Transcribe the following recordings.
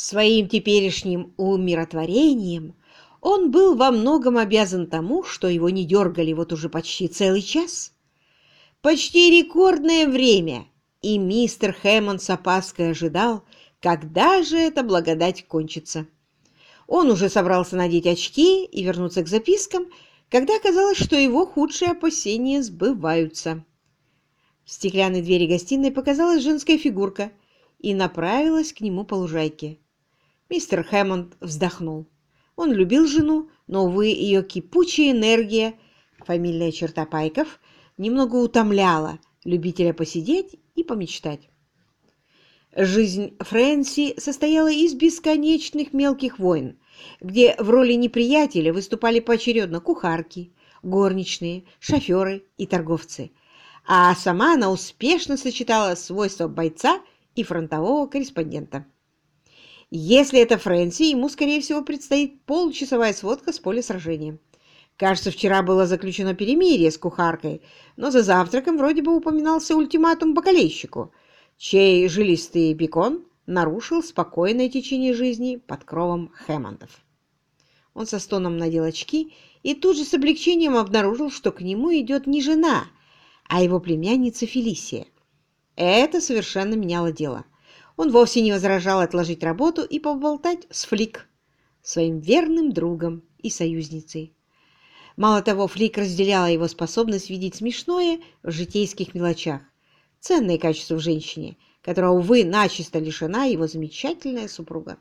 Своим теперешним умиротворением он был во многом обязан тому, что его не дергали вот уже почти целый час. Почти рекордное время, и мистер Хэммонд с опаской ожидал, когда же эта благодать кончится. Он уже собрался надеть очки и вернуться к запискам, когда оказалось, что его худшие опасения сбываются. В стеклянной двери гостиной показалась женская фигурка и направилась к нему по лужайке. Мистер Хэммонд вздохнул. Он любил жену, но, увы, ее кипучая энергия, фамильная черта Пайков, немного утомляла любителя посидеть и помечтать. Жизнь Фрэнси состояла из бесконечных мелких войн, где в роли неприятеля выступали поочередно кухарки, горничные, шоферы и торговцы, а сама она успешно сочетала свойства бойца и фронтового корреспондента. Если это Фрэнси, ему, скорее всего, предстоит получасовая сводка с поля сражения. Кажется, вчера было заключено перемирие с кухаркой, но за завтраком вроде бы упоминался ультиматум бакалейщику, чей жилистый бекон нарушил спокойное течение жизни под кровом Хэммондов. Он со стоном надел очки и тут же с облегчением обнаружил, что к нему идет не жена, а его племянница Фелисия. Это совершенно меняло дело. Он вовсе не возражал отложить работу и поболтать с Флик, своим верным другом и союзницей. Мало того, Флик разделяла его способность видеть смешное в житейских мелочах, ценное качество в женщине, которая, увы, начисто лишена его замечательная супруга.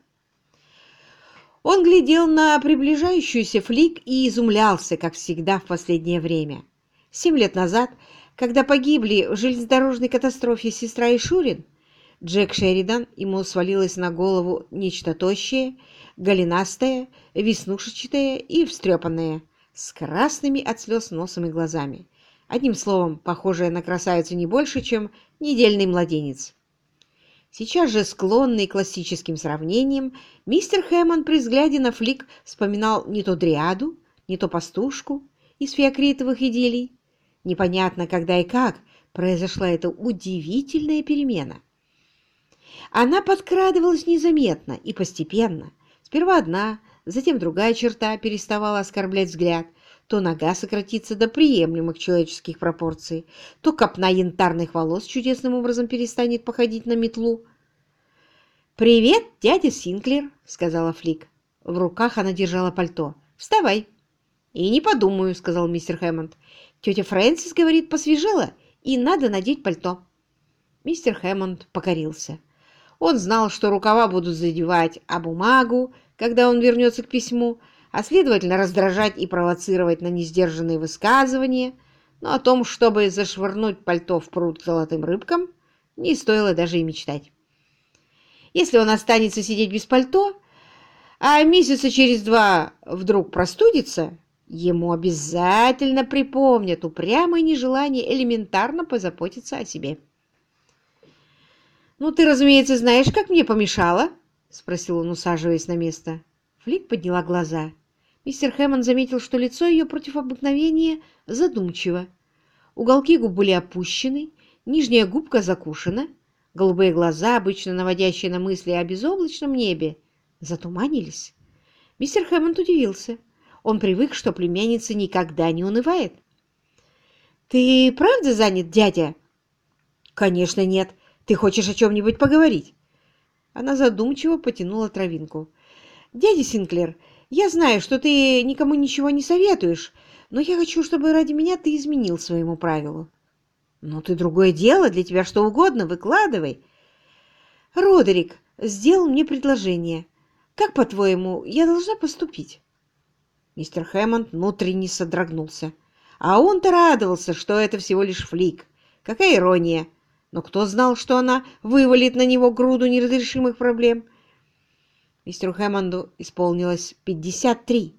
Он глядел на приближающуюся Флик и изумлялся, как всегда в последнее время. Семь лет назад, когда погибли в железнодорожной катастрофе сестра и Шурин, Джек Шеридан, ему свалилось на голову нечто тощее, голенастое, веснушечатое и встрепанное, с красными от слез носом и глазами. Одним словом, похожая на красавицу не больше, чем недельный младенец. Сейчас же, склонный к классическим сравнениям, мистер Хэммонд при взгляде на флик вспоминал не то дриаду, не то пастушку из феокритовых идиллий. Непонятно, когда и как произошла эта удивительная перемена. Она подкрадывалась незаметно и постепенно. Сперва одна, затем другая черта переставала оскорблять взгляд. То нога сократится до приемлемых человеческих пропорций, то копна янтарных волос чудесным образом перестанет походить на метлу. «Привет, дядя Синклер», — сказала Флик. В руках она держала пальто. «Вставай». «И не подумаю», — сказал мистер Хэммонд. «Тетя Фрэнсис говорит, посвежела, и надо надеть пальто». Мистер Хэммонд покорился. Он знал, что рукава будут задевать а бумагу, когда он вернется к письму, а следовательно раздражать и провоцировать на несдержанные высказывания, но о том, чтобы зашвырнуть пальто в пруд к золотым рыбкам, не стоило даже и мечтать. Если он останется сидеть без пальто, а месяца через два вдруг простудится, ему обязательно припомнят упрямое нежелание элементарно позаботиться о себе. «Ну, ты, разумеется, знаешь, как мне помешало?» — спросил он, усаживаясь на место. Флик подняла глаза. Мистер Хэммон заметил, что лицо ее против обыкновения задумчиво. Уголки губ были опущены, нижняя губка закушена, голубые глаза, обычно наводящие на мысли о безоблачном небе, затуманились. Мистер Хэммонд удивился. Он привык, что племянница никогда не унывает. «Ты правда занят, дядя?» «Конечно нет. Ты хочешь о чем-нибудь поговорить?» Она задумчиво потянула травинку. «Дядя Синклер, я знаю, что ты никому ничего не советуешь, но я хочу, чтобы ради меня ты изменил своему правилу». «Ну ты другое дело, для тебя что угодно, выкладывай». «Родерик сделал мне предложение. Как, по-твоему, я должна поступить?» Мистер Хэммонд внутренне содрогнулся. А он-то радовался, что это всего лишь флик. Какая ирония! Но кто знал, что она вывалит на него груду неразрешимых проблем? Мистеру Хэммонду исполнилось 53,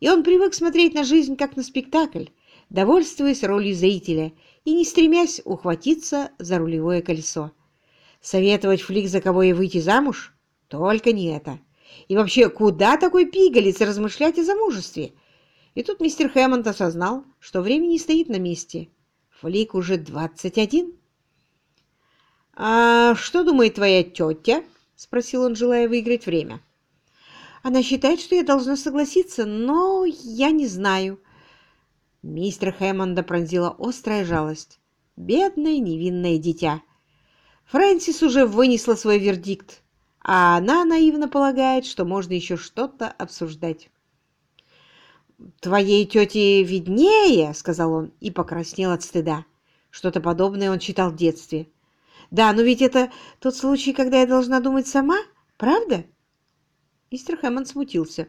и он привык смотреть на жизнь как на спектакль, довольствуясь ролью зрителя и не стремясь ухватиться за рулевое колесо. Советовать Флик за кого ей выйти замуж? Только не это. И вообще, куда такой пигалец размышлять о замужестве? И тут мистер Хэммонд осознал, что время не стоит на месте. Флик уже 21. «А что думает твоя тетя?» — спросил он, желая выиграть время. «Она считает, что я должна согласиться, но я не знаю». Мистер Хэммонда пронзила острая жалость. Бедное невинное дитя. Фрэнсис уже вынесла свой вердикт, а она наивно полагает, что можно еще что-то обсуждать. «Твоей тете виднее», — сказал он и покраснел от стыда. Что-то подобное он читал в детстве. «Да, но ведь это тот случай, когда я должна думать сама, правда?» Мистер Хэммонд смутился.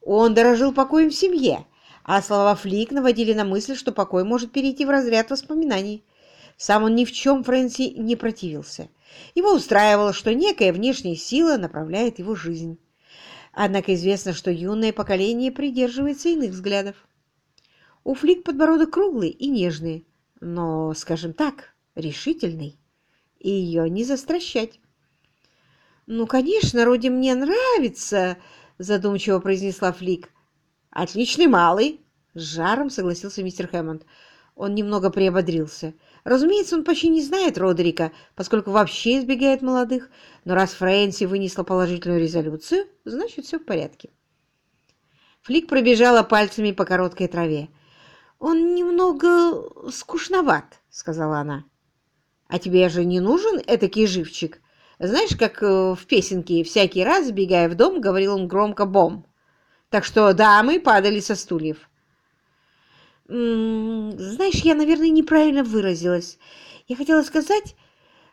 Он дорожил покоем в семье, а слова Флик наводили на мысль, что покой может перейти в разряд воспоминаний. Сам он ни в чем Фрэнси не противился. Его устраивало, что некая внешняя сила направляет его жизнь. Однако известно, что юное поколение придерживается иных взглядов. У Флик подбородок круглый и нежный, но, скажем так, решительный, и ее не застращать. «Ну, конечно, Роди мне нравится», — задумчиво произнесла Флик. «Отличный малый!» — с жаром согласился мистер Хэммонд. Он немного приободрился. Разумеется, он почти не знает Родерика, поскольку вообще избегает молодых, но раз Фрэнси вынесла положительную резолюцию, значит, все в порядке. Флик пробежала пальцами по короткой траве. «Он немного скучноват», — сказала она. «А тебе же не нужен этакий живчик? Знаешь, как э, в песенке «Всякий раз, бегая в дом», говорил он громко «бом». Так что дамы падали со стульев. Знаешь, я, наверное, неправильно выразилась. Я хотела сказать...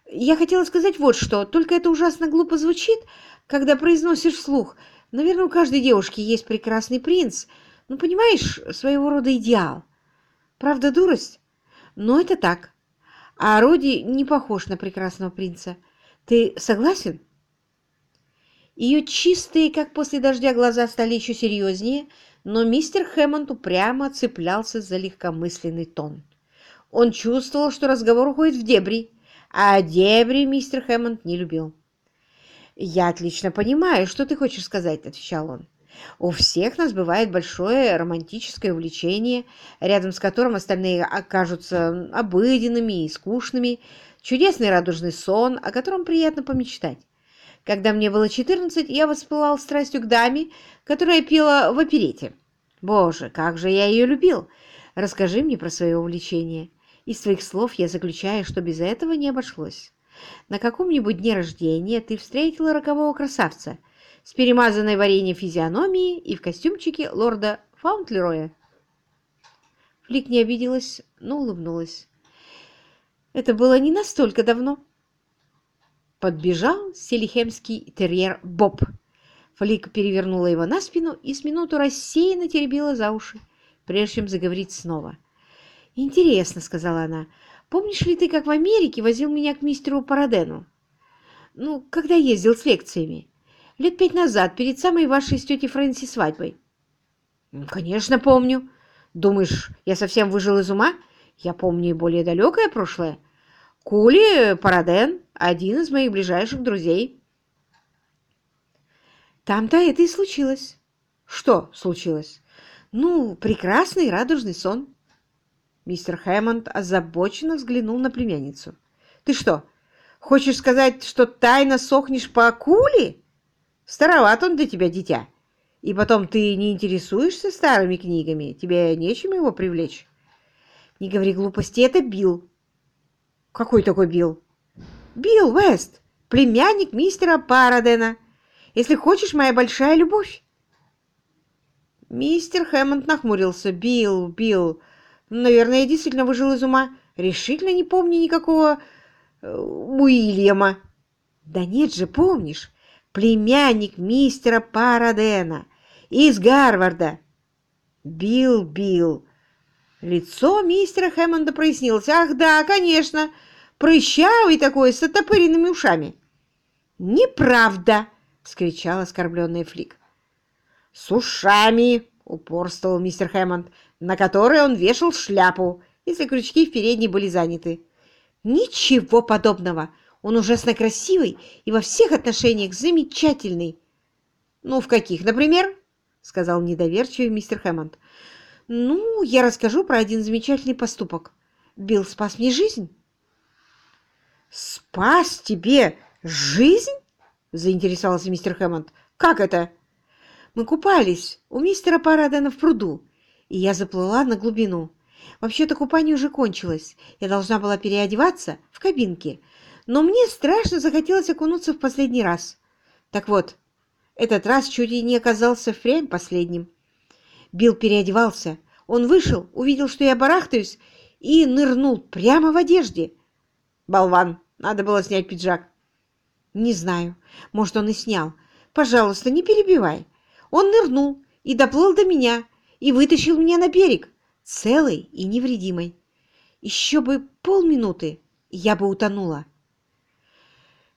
Я хотела сказать вот что, только это ужасно глупо звучит, когда произносишь вслух. Наверное, у каждой девушки есть прекрасный принц. Ну, понимаешь, своего рода идеал. Правда, дурость? Но это так. А Роди не похож на прекрасного принца. Ты согласен? Ее чистые, как после дождя, глаза стали еще серьезнее, но мистер Хэммонд упрямо цеплялся за легкомысленный тон. Он чувствовал, что разговор уходит в дебри, а дебри мистер Хэммонд не любил. «Я отлично понимаю, что ты хочешь сказать», — отвечал он. «У всех нас бывает большое романтическое увлечение, рядом с которым остальные окажутся обыденными и скучными, чудесный радужный сон, о котором приятно помечтать. Когда мне было 14, я воспылал страстью к даме, которая пела в оперете. Боже, как же я ее любил! Расскажи мне про свое увлечение. Из твоих слов я заключаю, что без этого не обошлось. На каком-нибудь дне рождения ты встретила рокового красавца с перемазанной вареньем физиономией и в костюмчике лорда Фаунтлероя. Флик не обиделась, но улыбнулась. Это было не настолько давно подбежал селихемский терьер Боб. Флик перевернула его на спину и с минуту рассеянно теребила за уши, прежде чем заговорить снова. «Интересно», — сказала она, — «помнишь ли ты, как в Америке возил меня к мистеру Парадену? Ну, когда ездил с лекциями? Лет пять назад, перед самой вашей с тетей Фрэнси свадьбой». «Конечно, помню. Думаешь, я совсем выжил из ума? Я помню и более далекое прошлое. Кули Параден — один из моих ближайших друзей. Там-то это и случилось. Что случилось? Ну, прекрасный радужный сон. Мистер Хэммонд озабоченно взглянул на племянницу. Ты что, хочешь сказать, что тайно сохнешь по акуле? Староват он для тебя, дитя. И потом ты не интересуешься старыми книгами, тебе нечем его привлечь. Не говори глупости, это Билл. «Какой такой Билл?» «Билл Вест, племянник мистера Парадена. Если хочешь, моя большая любовь». Мистер Хэммонд нахмурился. «Билл, Билл, наверное, я действительно выжил из ума. Решительно не помню никакого э, Уильяма». «Да нет же, помнишь, племянник мистера Парадена из Гарварда». «Билл, Билл». Лицо мистера Хэммонда прояснилось. «Ах, да, конечно, прыщавый такой, с отопыренными ушами. «Неправда!» — скричал оскорбленный Флик. «С ушами!» — упорствовал мистер Хэммонд, на которые он вешал шляпу, если крючки в передней были заняты. «Ничего подобного! Он ужасно красивый и во всех отношениях замечательный!» «Ну, в каких, например?» — сказал недоверчивый мистер Хэммонд. «Ну, я расскажу про один замечательный поступок. Билл спас мне жизнь». «Спас тебе жизнь?» — заинтересовался мистер Хэммонд. «Как это?» «Мы купались у мистера Парадена в пруду, и я заплыла на глубину. Вообще-то купание уже кончилось. Я должна была переодеваться в кабинке, но мне страшно захотелось окунуться в последний раз. Так вот, этот раз чуть и не оказался впрямь последним. Билл переодевался. Он вышел, увидел, что я барахтаюсь, и нырнул прямо в одежде. Болван, надо было снять пиджак. Не знаю, может, он и снял. Пожалуйста, не перебивай. Он нырнул и доплыл до меня, и вытащил меня на берег, целый и невредимый. Еще бы полминуты, я бы утонула.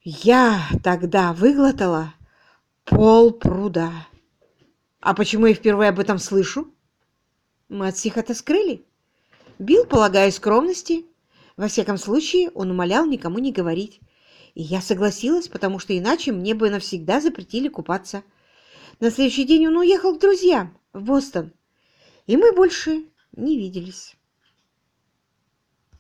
Я тогда выглотала пол пруда. А почему я впервые об этом слышу? Мы от всех это скрыли. Билл, полагая скромности. Во всяком случае, он умолял никому не говорить. И я согласилась, потому что иначе мне бы навсегда запретили купаться. На следующий день он уехал к друзьям в Бостон, и мы больше не виделись.